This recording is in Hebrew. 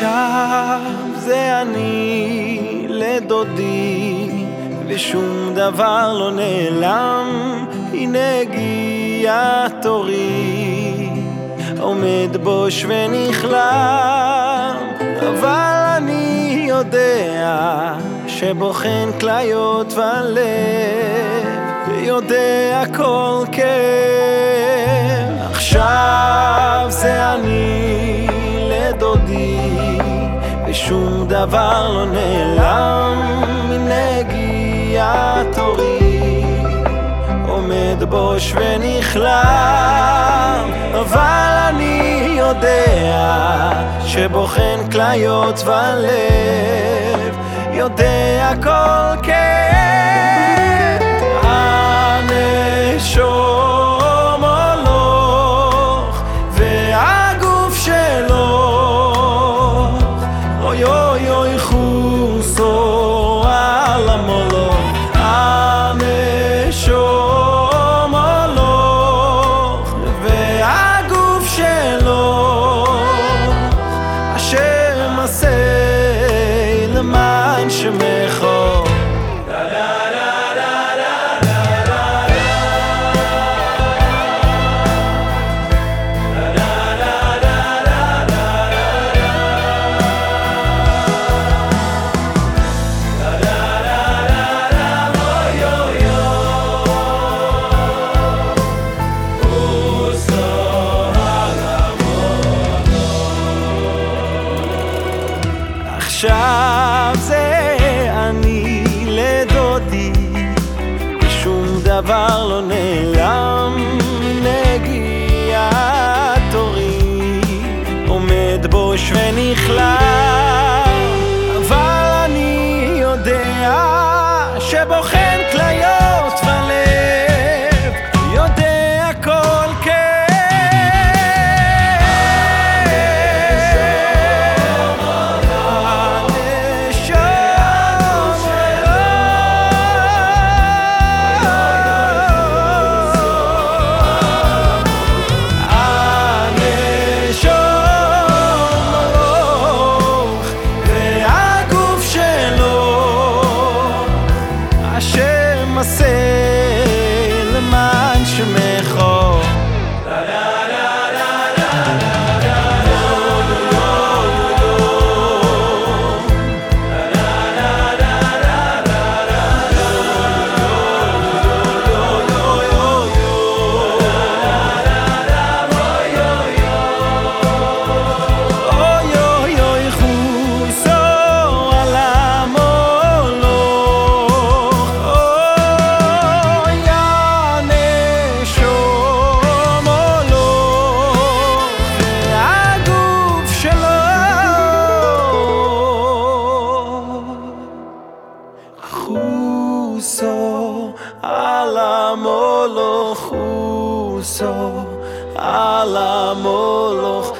עכשיו זה אני לדודי ושום דבר לא נעלם. הנה הגיע תורי עומד בוש ונכלם. אבל אני יודע שבוחן כליות ולב יודע כל כן. עכשיו זה דבר לא נעלם מנגיעת אורי. עומד בוש ונכלם אבל אני יודע שבוחן כליות ולב יודע כל כן דבר לא נעלם. נגיעת אורי עומד בוש ונכלם אבל אני יודע שבוחן você. חוסו על המולוך חוסו על המולוך